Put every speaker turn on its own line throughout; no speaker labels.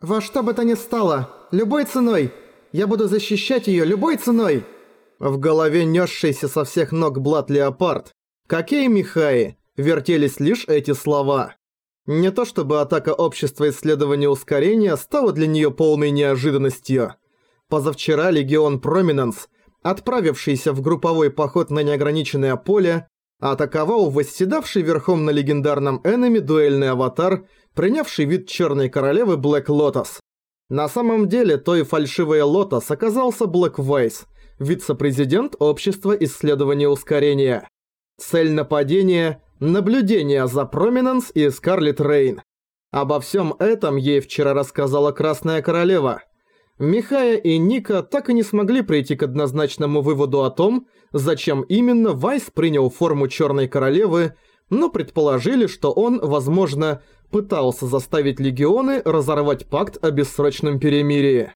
«Во что бы то ни стало, любой ценой! Я буду защищать её любой ценой!» В голове нёсшийся со всех ног Блад Леопард, какие Михаи, вертелись лишь эти слова. Не то чтобы атака общества исследования ускорения стала для неё полной неожиданностью. Позавчера Легион Проминенс, отправившийся в групповой поход на неограниченное поле, атаковал восседавший верхом на легендарном Энеми дуэльный аватар, принявший вид Черной Королевы Блэк Лотос. На самом деле, той фальшивой Лотос оказался Блэк Вайс, вице-президент Общества исследования ускорения. Цель нападения – наблюдение за Проминенс и Скарлетт Рейн. Обо всем этом ей вчера рассказала Красная Королева. Михая и Ника так и не смогли прийти к однозначному выводу о том, зачем именно Вайс принял форму Черной Королевы, но предположили, что он, возможно, пытался заставить легионы разорвать пакт о бессрочном перемирии.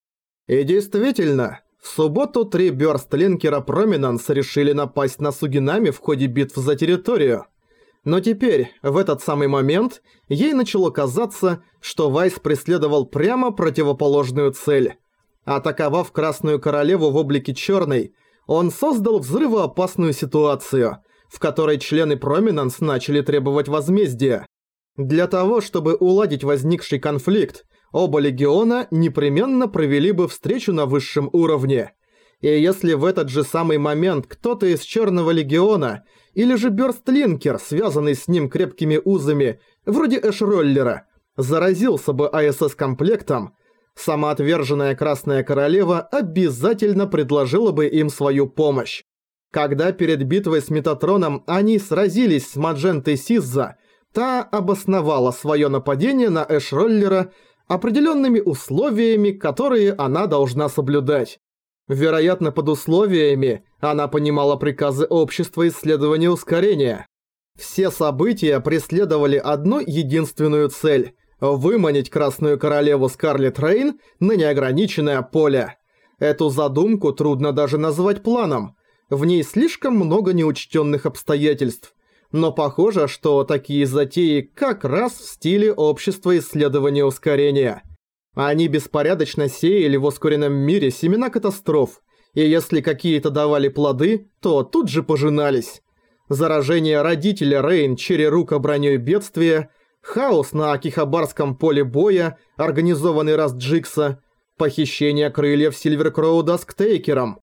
И действительно, в субботу три бёрстлинкера Проминанс решили напасть на Сугинами в ходе битв за территорию. Но теперь, в этот самый момент, ей начало казаться, что Вайс преследовал прямо противоположную цель. Атаковав Красную Королеву в облике Черной, он создал взрывоопасную ситуацию, в которой члены Проминанс начали требовать возмездия. Для того, чтобы уладить возникший конфликт, оба легиона непременно провели бы встречу на высшем уровне. И если в этот же самый момент кто-то из Черного легиона или же Бёрстлинкер, связанный с ним крепкими узами, вроде Эшроллера, заразился бы АСС-комплектом, самоотверженная Красная Королева обязательно предложила бы им свою помощь. Когда перед битвой с Метатроном они сразились с Маджентой Сизза, та обосновала свое нападение на Эшроллера определенными условиями, которые она должна соблюдать. Вероятно, под условиями она понимала приказы общества исследования ускорения. Все события преследовали одну единственную цель – выманить Красную Королеву Скарлетт Рейн на неограниченное поле. Эту задумку трудно даже назвать планом. В ней слишком много неучтенных обстоятельств. Но похоже, что такие затеи как раз в стиле общества исследования ускорения. Они беспорядочно сеяли в ускоренном мире семена катастроф, и если какие-то давали плоды, то тут же пожинались. Заражение родителя Рейн Черерука бронёй бедствия – хаос на Акихабарском поле боя, организованный раз Джикса, похищение крыльев Сильверкроуда с Ктейкером.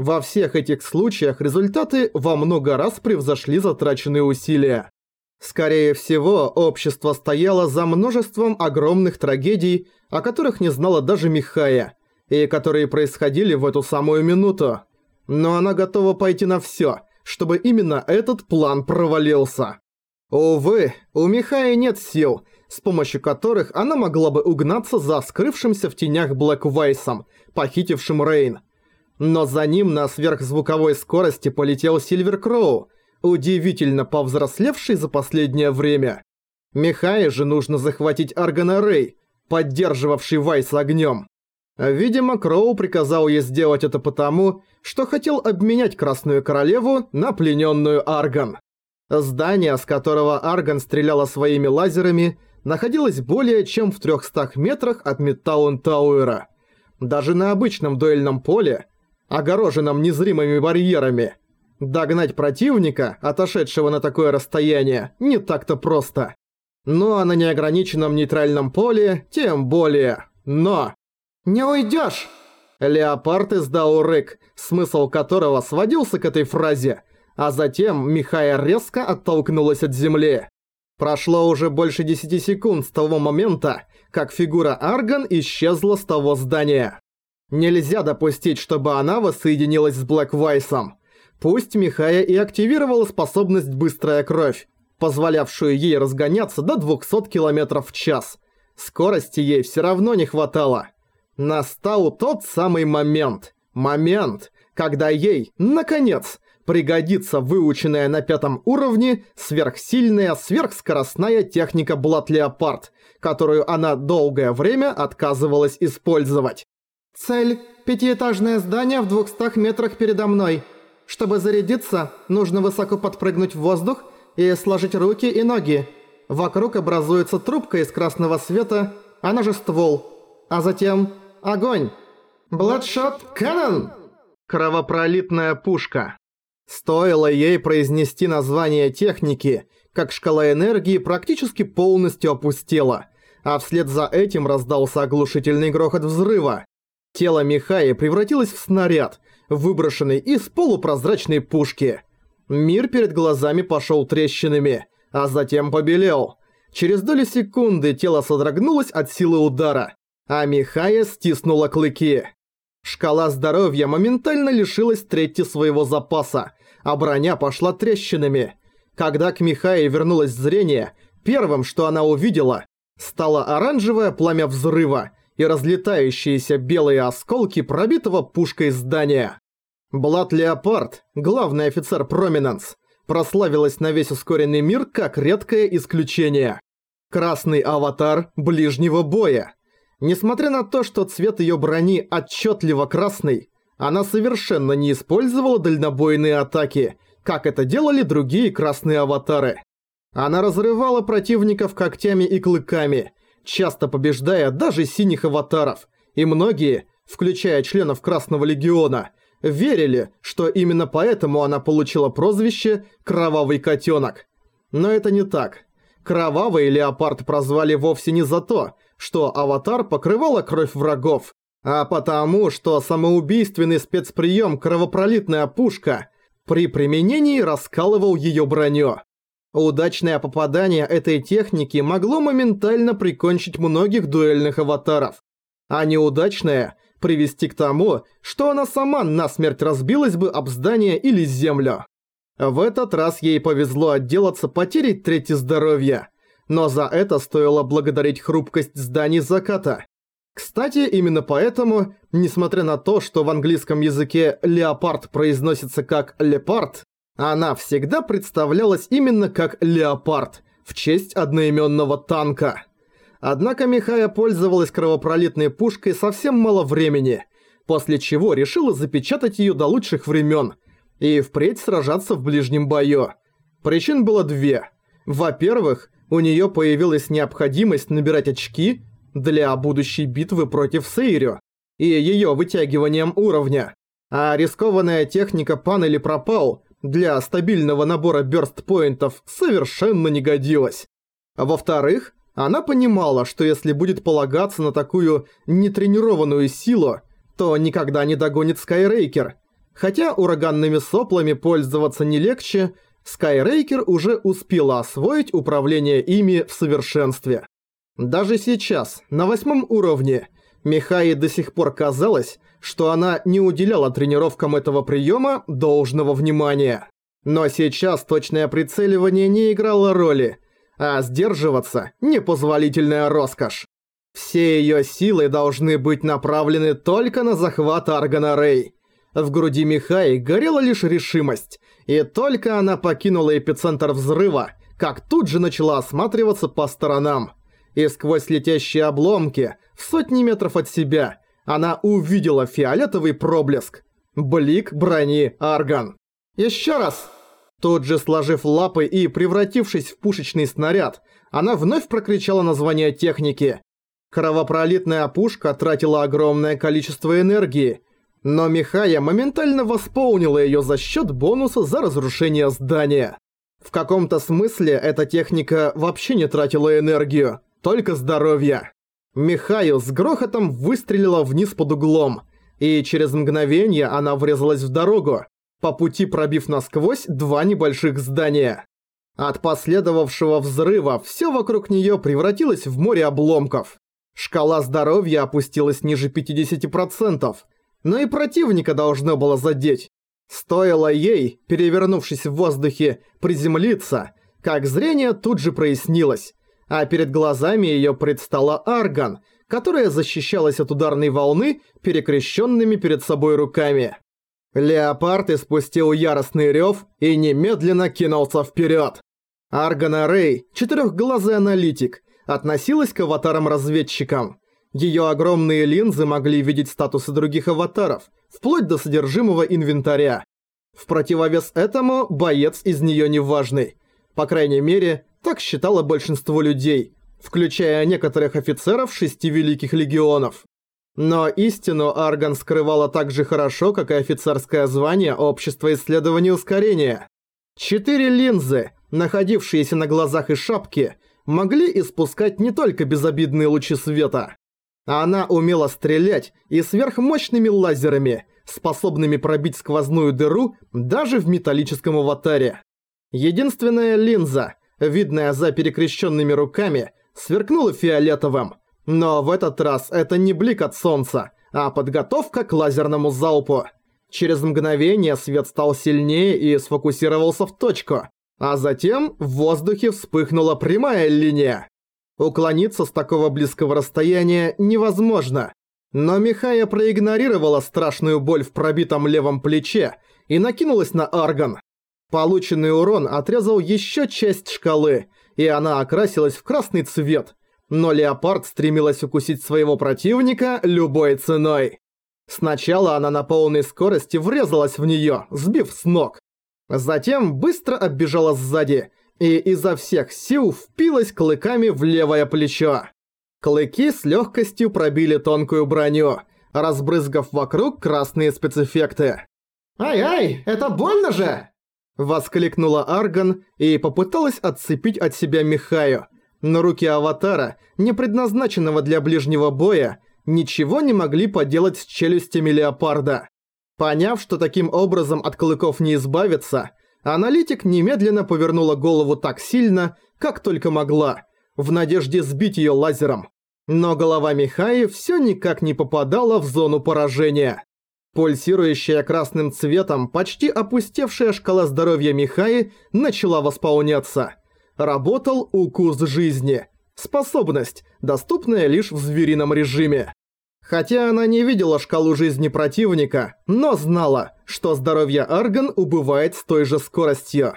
Во всех этих случаях результаты во много раз превзошли затраченные усилия. Скорее всего, общество стояло за множеством огромных трагедий, о которых не знала даже Михая, и которые происходили в эту самую минуту. Но она готова пойти на всё, чтобы именно этот план провалился. Увы, у Михаи нет сил, с помощью которых она могла бы угнаться за скрывшимся в тенях Блэк Вайсом, похитившим Рейн. Но за ним на сверхзвуковой скорости полетел Сильвер Кроу, удивительно повзрослевший за последнее время. Михае же нужно захватить Аргана Рэй, поддерживавший Вайс огнем. Видимо, Кроу приказал ей сделать это потому, что хотел обменять Красную Королеву на плененную Арган. Здание, с которого Арган стреляла своими лазерами, находилось более чем в 300 метрах от Мидтаун Тауэра. Даже на обычном дуэльном поле, огороженном незримыми барьерами, догнать противника, отошедшего на такое расстояние, не так-то просто. Ну а на неограниченном нейтральном поле тем более. Но... «Не уйдёшь!» Леопард издал рык, смысл которого сводился к этой фразе – а затем Михая резко оттолкнулась от земли. Прошло уже больше 10 секунд с того момента, как фигура Арган исчезла с того здания. Нельзя допустить, чтобы она воссоединилась с Блэк Вайсом. Пусть Михая и активировала способность «Быстрая кровь», позволявшую ей разгоняться до 200 км в час. Скорости ей все равно не хватало. Настал тот самый момент. Момент, когда ей, наконец, пригодится выученная на пятом уровне сверхсильная сверхскоростная техника Блат Леопард, которую она долгое время отказывалась использовать.
Цель – пятиэтажное здание в 200 метрах передо мной. Чтобы зарядиться, нужно высоко подпрыгнуть в воздух и сложить руки и ноги. Вокруг образуется трубка из красного света, она же ствол. а затем огонь. Bloodshot Cannon!
Кровопролитная пушка. Стоило ей произнести название техники, как шкала энергии практически полностью опустела, а вслед за этим раздался оглушительный грохот взрыва. Тело Михаи превратилось в снаряд, выброшенный из полупрозрачной пушки. Мир перед глазами пошел трещинами, а затем побелел. Через доли секунды тело содрогнулось от силы удара, а Михая стиснула клыки. Шкала здоровья моментально лишилась трети своего запаса, а броня пошла трещинами. Когда к Михае вернулось зрение, первым, что она увидела, стало оранжевое пламя взрыва и разлетающиеся белые осколки пробитого пушкой здания. Блад Леопард, главный офицер Проминенс, прославилась на весь ускоренный мир как редкое исключение. Красный аватар ближнего боя. Несмотря на то, что цвет её брони отчётливо красный, она совершенно не использовала дальнобойные атаки, как это делали другие красные аватары. Она разрывала противников когтями и клыками, часто побеждая даже синих аватаров, и многие, включая членов Красного Легиона, верили, что именно поэтому она получила прозвище «Кровавый котенок». Но это не так. Кровавый леопард прозвали вовсе не за то, что аватар покрывала кровь врагов, а потому, что самоубийственный спецприем «Кровопролитная пушка» при применении раскалывал ее броню. Удачное попадание этой техники могло моментально прикончить многих дуэльных аватаров, а неудачное – привести к тому, что она сама насмерть разбилась бы об здание или землю. В этот раз ей повезло отделаться потерей трети здоровья, но за это стоило благодарить хрупкость зданий заката. Кстати, именно поэтому, несмотря на то, что в английском языке «леопард» произносится как «лепард», она всегда представлялась именно как «леопард» в честь одноименного танка. Однако Михая пользовалась кровопролитной пушкой совсем мало времени, после чего решила запечатать её до лучших времен и впредь сражаться в ближнем бою. Причин было две. Во-первых, у неё появилась необходимость набирать очки для будущей битвы против Сейрю и её вытягиванием уровня. А рискованная техника панели пропал для стабильного набора бёрст-поинтов совершенно не годилась. Во-вторых, она понимала, что если будет полагаться на такую нетренированную силу, то никогда не догонит Скайрейкер. Хотя ураганными соплами пользоваться не легче, Скайрейкер уже успела освоить управление ими в совершенстве. Даже сейчас, на восьмом уровне, Михае до сих пор казалось, что она не уделяла тренировкам этого приема должного внимания. Но сейчас точное прицеливание не играло роли – а сдерживаться – непозволительная роскошь. Все её силы должны быть направлены только на захват Аргана Рэй. В груди Михаи горела лишь решимость, и только она покинула эпицентр взрыва, как тут же начала осматриваться по сторонам. И сквозь летящие обломки, в сотни метров от себя, она увидела фиолетовый проблеск. Блик брони Арган. «Ещё раз!» Тут же сложив лапы и превратившись в пушечный снаряд, она вновь прокричала название техники. Кровопролитная пушка тратила огромное количество энергии, но Михая моментально восполнила её за счёт бонуса за разрушение здания. В каком-то смысле эта техника вообще не тратила энергию, только здоровье. Михаю с грохотом выстрелила вниз под углом, и через мгновение она врезалась в дорогу, по пути пробив насквозь два небольших здания. От последовавшего взрыва все вокруг нее превратилось в море обломков. Шкала здоровья опустилась ниже 50%, но и противника должно было задеть. Стоило ей, перевернувшись в воздухе, приземлиться, как зрение тут же прояснилось, а перед глазами ее предстала Арган, которая защищалась от ударной волны перекрещенными перед собой руками. Леопард испустил яростный рев и немедленно кинулся вперед. Аргана Рэй, четырехглазый аналитик, относилась к аватарам-разведчикам. Ее огромные линзы могли видеть статусы других аватаров, вплоть до содержимого инвентаря. В противовес этому боец из нее неважный. По крайней мере, так считало большинство людей. включая некоторых офицеров шести великих легионов. Но истину Арган скрывала так же хорошо, как и офицерское звание Общества исследований ускорения. Четыре линзы, находившиеся на глазах и шапке, могли испускать не только безобидные лучи света. Она умела стрелять и сверхмощными лазерами, способными пробить сквозную дыру даже в металлическом аватаре. Единственная линза, видная за перекрещенными руками, сверкнула фиолетовым. Но в этот раз это не блик от солнца, а подготовка к лазерному залпу. Через мгновение свет стал сильнее и сфокусировался в точку, а затем в воздухе вспыхнула прямая линия. Уклониться с такого близкого расстояния невозможно. Но Михая проигнорировала страшную боль в пробитом левом плече и накинулась на Арган. Полученный урон отрезал еще часть шкалы, и она окрасилась в красный цвет. Но Леопард стремилась укусить своего противника любой ценой. Сначала она на полной скорости врезалась в неё, сбив с ног. Затем быстро оббежала сзади и изо всех сил впилась клыками в левое плечо. Клыки с легкостью пробили тонкую броню, разбрызгав вокруг красные спецэффекты.
«Ай-ай, это больно же!»
Воскликнула Арган и попыталась отцепить от себя Михаю, но руки Аватара, не предназначенного для ближнего боя, ничего не могли поделать с челюстями Леопарда. Поняв, что таким образом от клыков не избавиться, аналитик немедленно повернула голову так сильно, как только могла, в надежде сбить её лазером. Но голова Михаи всё никак не попадала в зону поражения. Пульсирующая красным цветом, почти опустевшая шкала здоровья Михаи начала восполняться. Работал укус жизни. Способность, доступная лишь в зверином режиме. Хотя она не видела шкалу жизни противника, но знала, что здоровье Арган убывает с той же скоростью.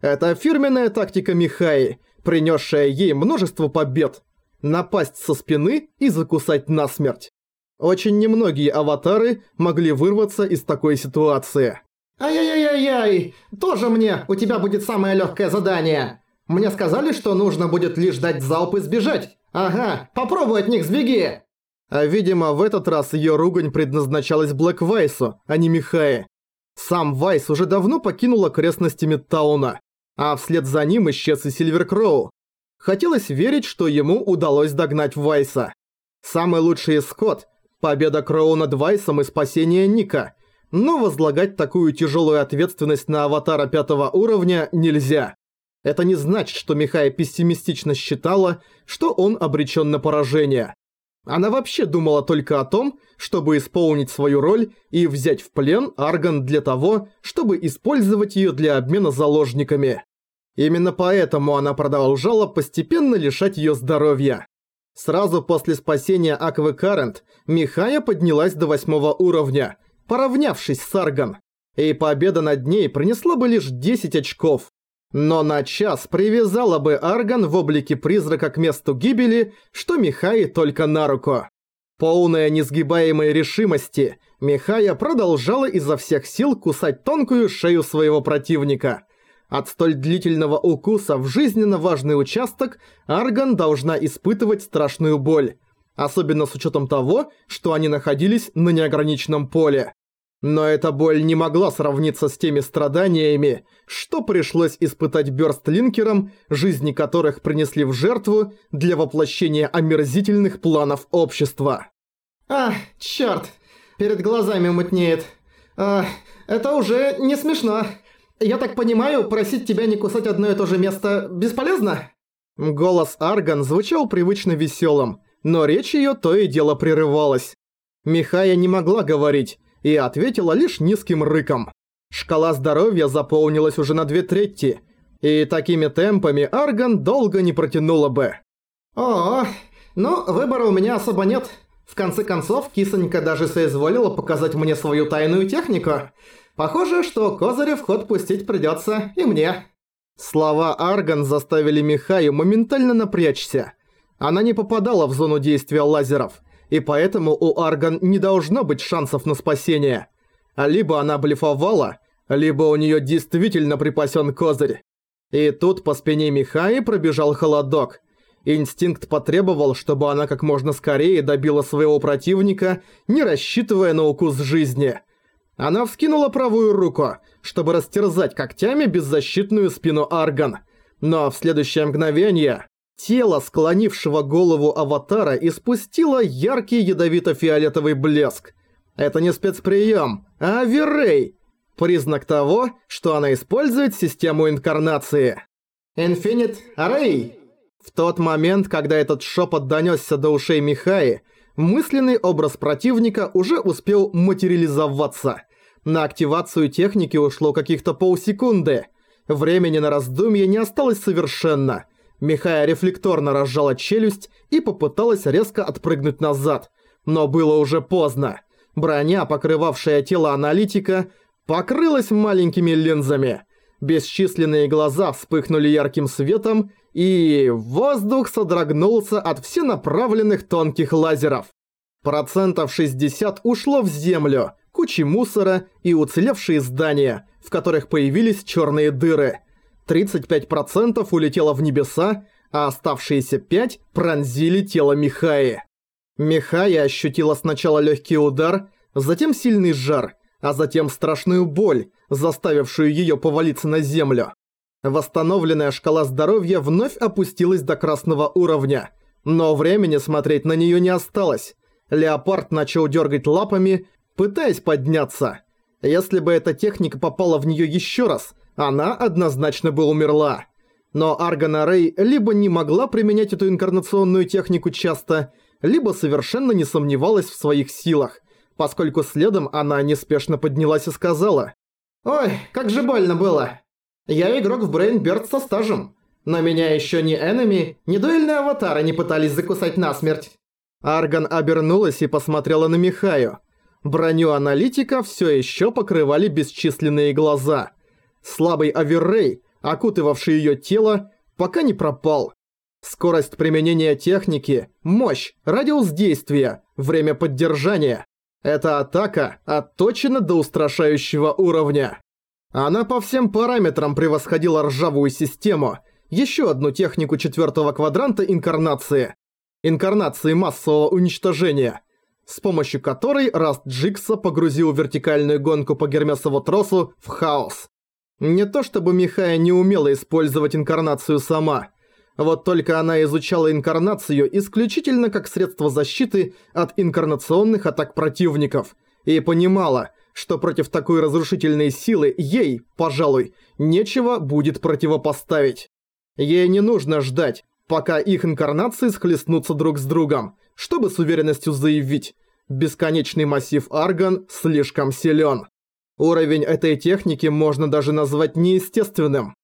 Это фирменная тактика Михаи, принесшая ей множество побед. Напасть со спины и закусать насмерть. Очень немногие аватары могли вырваться из такой ситуации.
«Ай-яй-яй-яй! Тоже мне! У тебя будет самое легкое задание! Мне сказали, что нужно будет лишь дать залп и сбежать! Ага, попробуй от них сбеги!»
А видимо, в этот раз её ругань предназначалась Блэк Вайсу, а не Михае. Сам Вайс уже давно покинул окрестности Мидтауна, а вслед за ним исчез и Сильвер Кроу. Хотелось верить, что ему удалось догнать Вайса. Самый лучший исход – победа Кроу над Вайсом и спасение Ника, но возлагать такую тяжелую ответственность на аватара пятого уровня нельзя. Это не значит, что Михая пессимистично считала, что он обречен на поражение. Она вообще думала только о том, чтобы исполнить свою роль и взять в плен Арган для того, чтобы использовать её для обмена заложниками. Именно поэтому она продолжала постепенно лишать её здоровья. Сразу после спасения Аквы Карент, Михая поднялась до восьмого уровня, поравнявшись с Арган. И победа над ней принесла бы лишь 10 очков. Но на час привязала бы Арган в облике призрака к месту гибели, что Михай только на руку. Полная несгибаемой решимости, Михая продолжала изо всех сил кусать тонкую шею своего противника. От столь длительного укуса в жизненно важный участок Арган должна испытывать страшную боль. Особенно с учетом того, что они находились на неограниченном поле. Но эта боль не могла сравниться с теми страданиями, что пришлось испытать бёрстлинкерам, жизни которых принесли в жертву для воплощения омерзительных планов общества.
«А, чёрт! Перед глазами мутнеет. А, это уже не смешно. Я так понимаю, просить тебя не кусать одно и то же место бесполезно?»
Голос Арган звучал привычно весёлым, но речь её то и дело прерывалась. Михая не могла говорить, и ответила лишь низким рыком. Шкала здоровья заполнилась уже на две трети, и такими темпами Арган долго не протянула бы.
О, ну, выбора у меня особо нет. В конце концов, кисонька даже соизволила показать мне свою тайную технику. Похоже, что козыря в ход пустить придётся и мне.
Слова Арган заставили Михаю моментально напрячься. Она не попадала в зону действия лазеров – и поэтому у Арган не должно быть шансов на спасение. А либо она блефовала, либо у неё действительно припасён козырь. И тут по спине Михаи пробежал холодок. Инстинкт потребовал, чтобы она как можно скорее добила своего противника, не рассчитывая на укус жизни. Она вскинула правую руку, чтобы растерзать когтями беззащитную спину Арган. Но в следующее мгновение тело склонившего голову аватара испустило яркий ядовито-фиолетовый блеск. Это не спецприем, а Верей. Признак того, что она использует систему инкарнации.
Infinite Array.
В тот момент, когда этот шепот донесся до ушей Михаи, мысленный образ противника уже успел материализоваться. На активацию техники ушло каких-то полсекунды. Времени на раздумье не осталось совершенно. Михая рефлекторно разжала челюсть и попыталась резко отпрыгнуть назад. Но было уже поздно. Броня, покрывавшая тело аналитика, покрылась маленькими линзами. Бесчисленные глаза вспыхнули ярким светом, и воздух содрогнулся от всенаправленных тонких лазеров. Процентов 60 ушло в землю, кучи мусора и уцелевшие здания, в которых появились черные дыры. 35% улетело в небеса, а оставшиеся 5 пронзили тело Михаи. Михая ощутила сначала легкий удар, затем сильный жар, а затем страшную боль, заставившую ее повалиться на землю. Восстановленная шкала здоровья вновь опустилась до красного уровня, но времени смотреть на нее не осталось. Леопард начал дергать лапами, пытаясь подняться. Если бы эта техника попала в нее еще раз, она однозначно бы умерла. Но Аргана Рэй либо не могла применять эту инкарнационную технику часто, либо совершенно не сомневалась в своих силах, поскольку следом она неспешно поднялась и сказала
«Ой, как же больно было! Я игрок в Брейнберд со стажем, но меня еще ни энеми, ни дуэльные аватары не пытались закусать насмерть».
Арган обернулась и посмотрела на Михаю. Броню аналитика все еще покрывали бесчисленные глаза. Слабый оверрей, окутывавший ее тело, пока не пропал. Скорость применения техники, мощь, радиус действия, время поддержания. Эта атака отточена до устрашающего уровня. Она по всем параметрам превосходила ржавую систему, еще одну технику четвертого квадранта инкарнации. Инкарнации массового уничтожения – с помощью которой Раст Джикса погрузил вертикальную гонку по Гермесову тросу в хаос. Не то чтобы Михая не умела использовать инкарнацию сама, вот только она изучала инкарнацию исключительно как средство защиты от инкарнационных атак противников и понимала, что против такой разрушительной силы ей, пожалуй, нечего будет противопоставить. Ей не нужно ждать, пока их инкарнации схлестнутся друг с другом, чтобы с уверенностью заявить «бесконечный массив Арган слишком силен». Уровень этой техники можно даже назвать неестественным.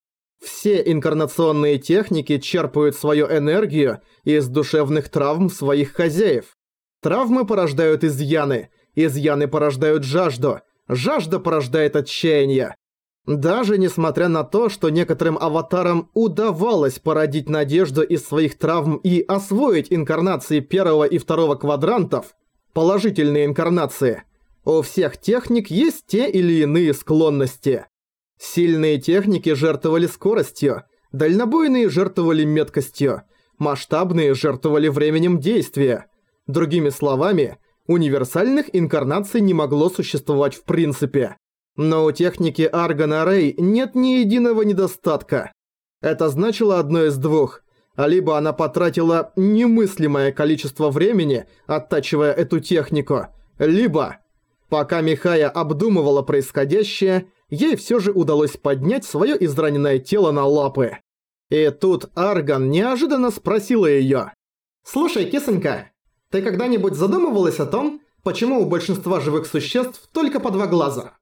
Все инкарнационные техники черпают свою энергию из душевных травм своих хозяев. Травмы порождают изъяны, изъяны порождают жажду, жажда порождает отчаяние. Даже несмотря на то, что некоторым аватарам удавалось породить надежду из своих травм и освоить инкарнации первого и второго квадрантов, положительные инкарнации, у всех техник есть те или иные склонности. Сильные техники жертвовали скоростью, дальнобойные жертвовали меткостью, масштабные жертвовали временем действия. Другими словами, универсальных инкарнаций не могло существовать в принципе. Но у техники Аргана Рэй нет ни единого недостатка. Это значило одно из двух. Либо она потратила немыслимое количество времени, оттачивая эту технику, либо, пока Михая обдумывала происходящее, ей все же удалось поднять свое израненное тело на лапы. И тут Арган неожиданно спросила её.
«Слушай, кисонька, ты когда-нибудь задумывалась о том, почему у большинства живых существ только по два глаза?»